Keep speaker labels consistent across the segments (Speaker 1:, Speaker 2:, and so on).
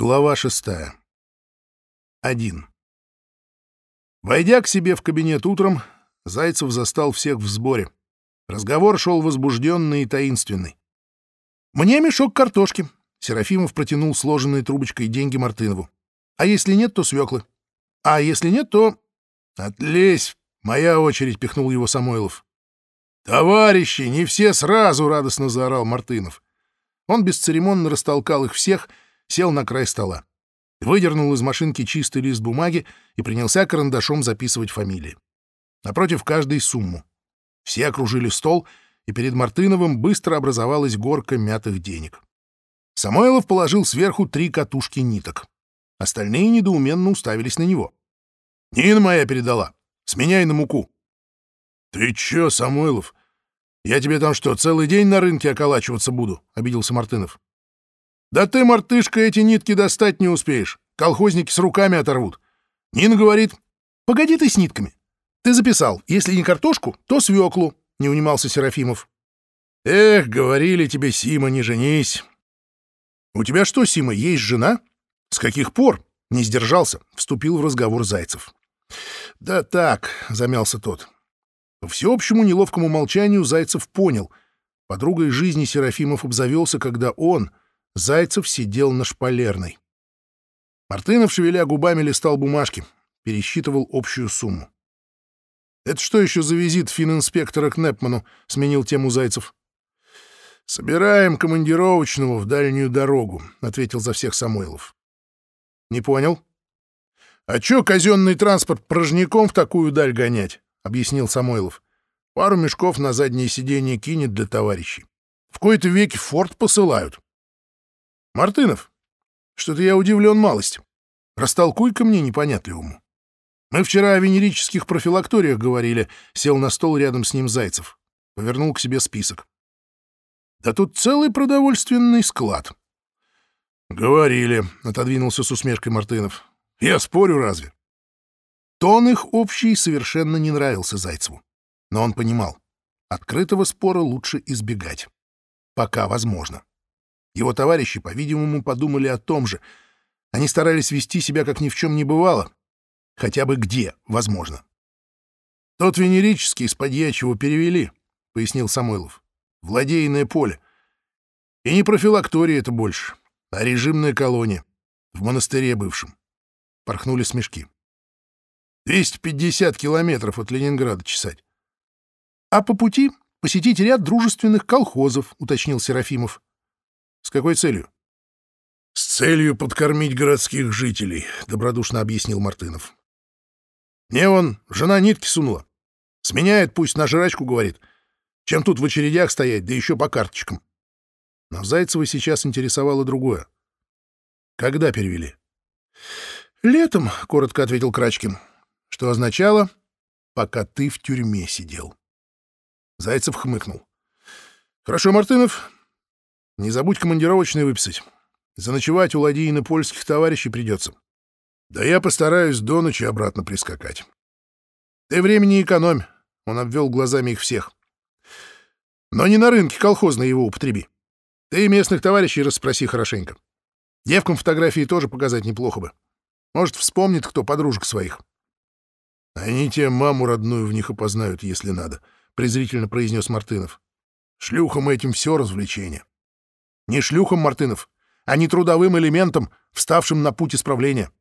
Speaker 1: Глава шестая. Один. Войдя к себе в кабинет утром, Зайцев застал всех в сборе. Разговор шел возбужденный и таинственный. «Мне мешок картошки», — Серафимов протянул сложенной трубочкой деньги Мартынову. «А если нет, то свеклы. А если нет, то...» «Отлезь! Моя очередь!» — пихнул его Самойлов. «Товарищи, не все сразу!» — радостно заорал Мартынов. Он бесцеремонно растолкал их всех — сел на край стола, выдернул из машинки чистый лист бумаги и принялся карандашом записывать фамилии. Напротив каждой сумму. Все окружили стол, и перед Мартыновым быстро образовалась горка мятых денег. Самойлов положил сверху три катушки ниток. Остальные недоуменно уставились на него. «Нина моя передала. Сменяй на муку». «Ты чё, Самойлов? Я тебе там что, целый день на рынке околачиваться буду?» — обиделся Мартынов. Да ты, мартышка, эти нитки достать не успеешь. Колхозники с руками оторвут. Нина говорит, погоди ты с нитками. Ты записал, если не картошку, то свеклу, не унимался Серафимов. Эх, говорили тебе, Сима, не женись. У тебя что, Сима, есть жена? С каких пор? Не сдержался, вступил в разговор Зайцев. Да так, замялся тот. По всеобщему неловкому молчанию Зайцев понял. Подругой жизни Серафимов обзавелся, когда он, Зайцев сидел на шпалерной. Мартынов, шевеля губами, листал бумажки, пересчитывал общую сумму. «Это что еще за визит фининспектора к Непману?» — сменил тему Зайцев. «Собираем командировочного в дальнюю дорогу», — ответил за всех Самойлов. «Не понял?» «А чё казенный транспорт порожняком в такую даль гонять?» — объяснил Самойлов. «Пару мешков на заднее сиденье кинет для товарищей. В кои-то веки форт посылают. Мартынов, что-то я удивлен малость. Растолкуй-ка мне непонятливому. Мы вчера о венерических профилакториях говорили, сел на стол рядом с ним Зайцев. Повернул к себе список. Да тут целый продовольственный склад. Говорили, отодвинулся с усмешкой Мартынов. Я спорю разве? Тон их общий совершенно не нравился Зайцеву. Но он понимал, открытого спора лучше избегать. Пока возможно. Его товарищи, по-видимому, подумали о том же. Они старались вести себя, как ни в чем не бывало. Хотя бы где, возможно. «Тот венерический из подьячего перевели», — пояснил Самойлов. «Владейное поле. И не профилактория это больше, а режимная колония. В монастыре бывшем». Порхнули смешки. «250 километров от Ленинграда чесать». «А по пути посетить ряд дружественных колхозов», — уточнил Серафимов. С какой целью? С целью подкормить городских жителей, добродушно объяснил Мартынов. Мне он жена нитки сунула. Сменяет, пусть на жрачку говорит. Чем тут в очередях стоять, да еще по карточкам. Но Зайцева сейчас интересовало другое. Когда перевели? Летом, коротко ответил Крачкин, что означало, пока ты в тюрьме сидел. Зайцев хмыкнул. Хорошо, Мартынов, не забудь командировочные выписать. Заночевать у ладьи польских товарищей придется. Да я постараюсь до ночи обратно прискакать. Ты времени экономь. Он обвел глазами их всех. Но не на рынке колхозно его употреби. Ты местных товарищей расспроси хорошенько. Девкам фотографии тоже показать неплохо бы. Может, вспомнит кто подружек своих. Они тебе маму родную в них опознают, если надо, — презрительно произнес Мартынов. Шлюхам этим все развлечение. Не шлюхам, Мартынов, а не трудовым элементом, вставшим на путь исправления.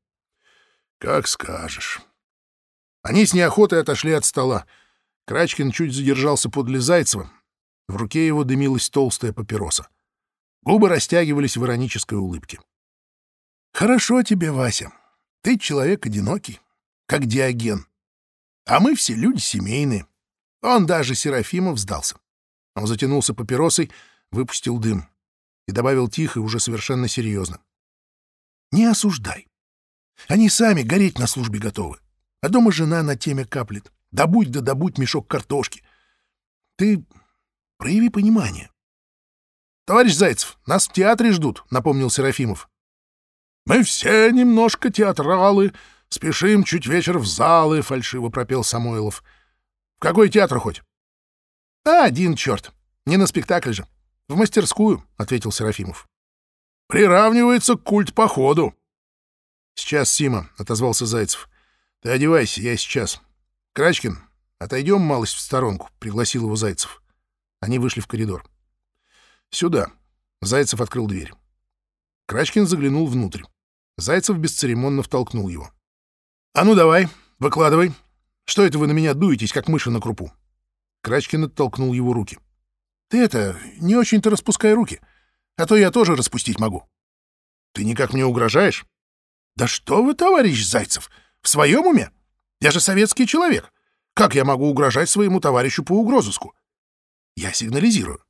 Speaker 1: Как скажешь. Они с неохотой отошли от стола. Крачкин чуть задержался подле Зайцева. В руке его дымилась толстая папироса. Губы растягивались в иронической улыбке. «Хорошо тебе, Вася. Ты человек одинокий, как Диоген. А мы все люди семейные. Он даже Серафимов сдался». Он затянулся папиросой, выпустил дым и добавил тихо, уже совершенно серьезно. «Не осуждай. Они сами гореть на службе готовы. А дома жена на теме каплет. Добудь да добудь мешок картошки. Ты прояви понимание». «Товарищ Зайцев, нас в театре ждут», — напомнил Серафимов. «Мы все немножко театралы, спешим чуть вечер в залы», — фальшиво пропел Самойлов. «В какой театр хоть?» «А, один черт. Не на спектакль же. «В мастерскую», — ответил Серафимов. приравнивается к культ походу. Сейчас, Сима, — отозвался Зайцев. Ты одевайся, я сейчас. Крачкин, отойдем малость в сторонку, — пригласил его Зайцев. Они вышли в коридор. Сюда. Зайцев открыл дверь. Крачкин заглянул внутрь. Зайцев бесцеремонно втолкнул его. «А ну давай, выкладывай. Что это вы на меня дуетесь, как мыши на крупу?» Крачкин оттолкнул его руки. «Ты это, не очень-то распускай руки, а то я тоже распустить могу». «Ты никак мне угрожаешь?» «Да что вы, товарищ Зайцев, в своем уме? Я же советский человек. Как я могу угрожать своему товарищу по угрозыску?» «Я сигнализирую».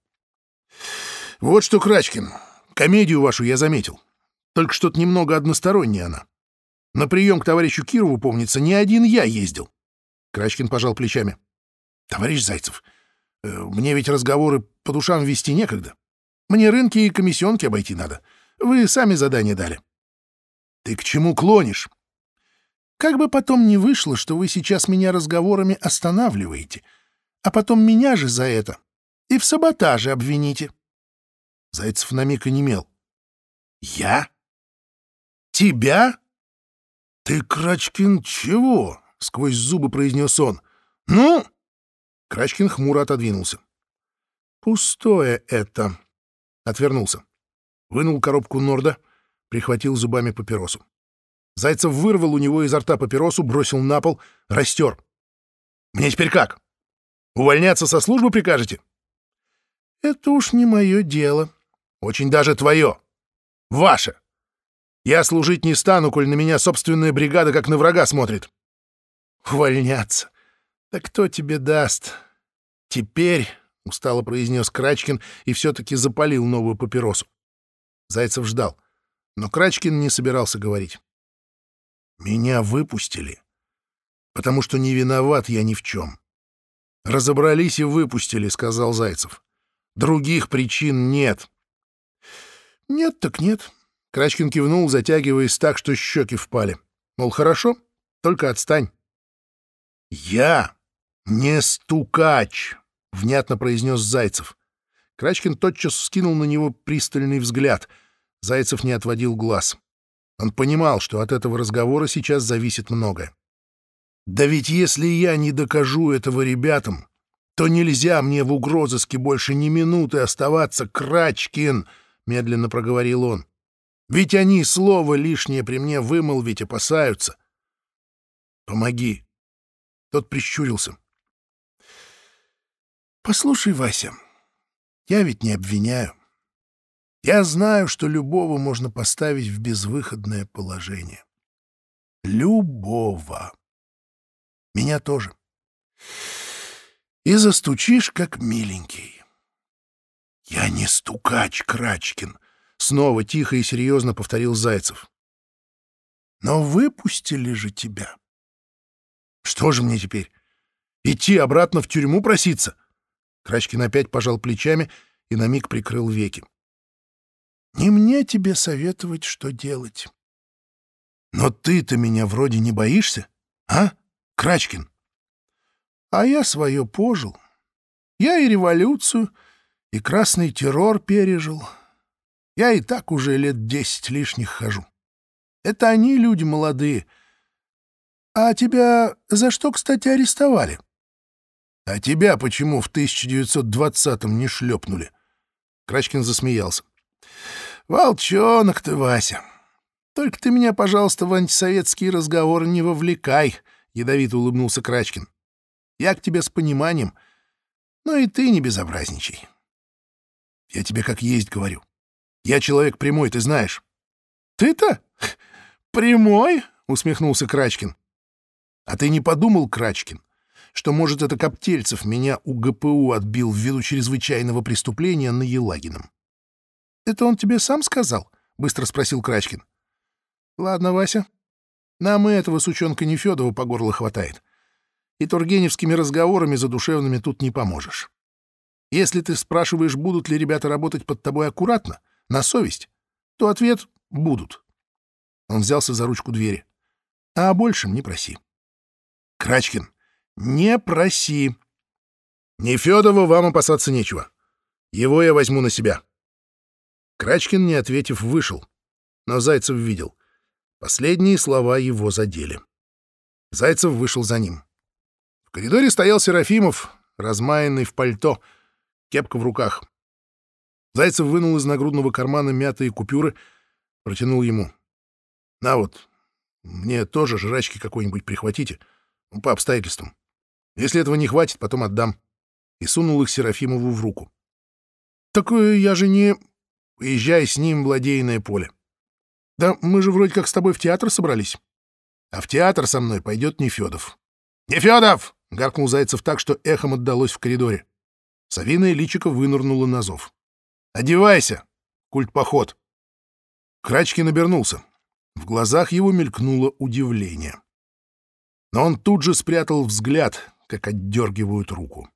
Speaker 1: «Вот что, Крачкин, комедию вашу я заметил. Только что-то немного односторонняя она. На прием к товарищу Кирову, помнится, не один я ездил. Крачкин пожал плечами. — Товарищ Зайцев, мне ведь разговоры по душам вести некогда. Мне рынки и комиссионки обойти надо. Вы сами задание дали. — Ты к чему клонишь? — Как бы потом не вышло, что вы сейчас меня разговорами останавливаете, а потом меня же за это и в саботаже обвините. Зайцев на миг онемел. — Я? Тебя? Ты, Крачкин, чего? — сквозь зубы произнес он. «Ну?» Крачкин хмуро отодвинулся. «Пустое это!» Отвернулся. Вынул коробку Норда, прихватил зубами папиросу. Зайцев вырвал у него изо рта папиросу, бросил на пол, растер. «Мне теперь как? Увольняться со службы прикажете?» «Это уж не мое дело». «Очень даже твое. Ваше. Я служить не стану, коль на меня собственная бригада как на врага смотрит. Увольняться. Да кто тебе даст? Теперь, — устало произнес Крачкин и все-таки запалил новую папиросу. Зайцев ждал, но Крачкин не собирался говорить. Меня выпустили, потому что не виноват я ни в чем. Разобрались и выпустили, — сказал Зайцев. Других причин нет. Нет так нет. Крачкин кивнул, затягиваясь так, что щеки впали. Мол, хорошо, только отстань. «Я не стукач!» — внятно произнес Зайцев. Крачкин тотчас скинул на него пристальный взгляд. Зайцев не отводил глаз. Он понимал, что от этого разговора сейчас зависит многое. «Да ведь если я не докажу этого ребятам, то нельзя мне в угрозыске больше ни минуты оставаться, Крачкин!» — медленно проговорил он. «Ведь они слово лишнее при мне вымолвить опасаются. Помоги, тот прищурился. «Послушай, Вася, я ведь не обвиняю. Я знаю, что любого можно поставить в безвыходное положение. Любого. Меня тоже. И застучишь, как миленький. Я не стукач, Крачкин, — снова тихо и серьезно повторил Зайцев. Но выпустили же тебя. Что же мне теперь? Идти обратно в тюрьму проситься? Крачкин опять пожал плечами и на миг прикрыл веки. Не мне тебе советовать, что делать. Но ты-то меня вроде не боишься, а, Крачкин? А я свое пожил. Я и революцию, и красный террор пережил. Я и так уже лет десять лишних хожу. Это они люди молодые — «А тебя за что, кстати, арестовали?» «А тебя почему в 1920-м не шлепнули?» Крачкин засмеялся. «Волчонок ты, Вася! Только ты меня, пожалуйста, в антисоветские разговоры не вовлекай!» — ядовито улыбнулся Крачкин. «Я к тебе с пониманием, но и ты не безобразничай. Я тебе как есть говорю. Я человек прямой, ты знаешь». «Ты-то? Прямой?» — усмехнулся Крачкин. А ты не подумал, Крачкин, что, может, это Коптельцев меня у ГПУ отбил ввиду чрезвычайного преступления на Елагином? — Это он тебе сам сказал? — быстро спросил Крачкин. — Ладно, Вася, нам и этого сучонка Нефедова по горло хватает. И тургеневскими разговорами задушевными тут не поможешь. Если ты спрашиваешь, будут ли ребята работать под тобой аккуратно, на совесть, то ответ — будут. Он взялся за ручку двери. А о большем не проси. Крачкин, не проси. Нефедова вам опасаться нечего. Его я возьму на себя. Крачкин, не ответив, вышел. Но Зайцев видел. Последние слова его задели. Зайцев вышел за ним. В коридоре стоял Серафимов, размаянный в пальто, кепка в руках. Зайцев вынул из нагрудного кармана мятые купюры, протянул ему. — На вот, мне тоже жрачки какой-нибудь прихватите, ну, по обстоятельствам. Если этого не хватит, потом отдам. И сунул их Серафимову в руку. — Так э, я же не... Поезжай с ним в поле. — Да мы же вроде как с тобой в театр собрались. А в театр со мной пойдет Нефедов. — Нефедов! — гаркнул Зайцев так, что эхом отдалось в коридоре. Савиная личико вынырнула на зов. «Одевайся! Культ-поход!» Крачкин обернулся. В глазах его мелькнуло удивление. Но он тут же спрятал взгляд, как отдергивают руку.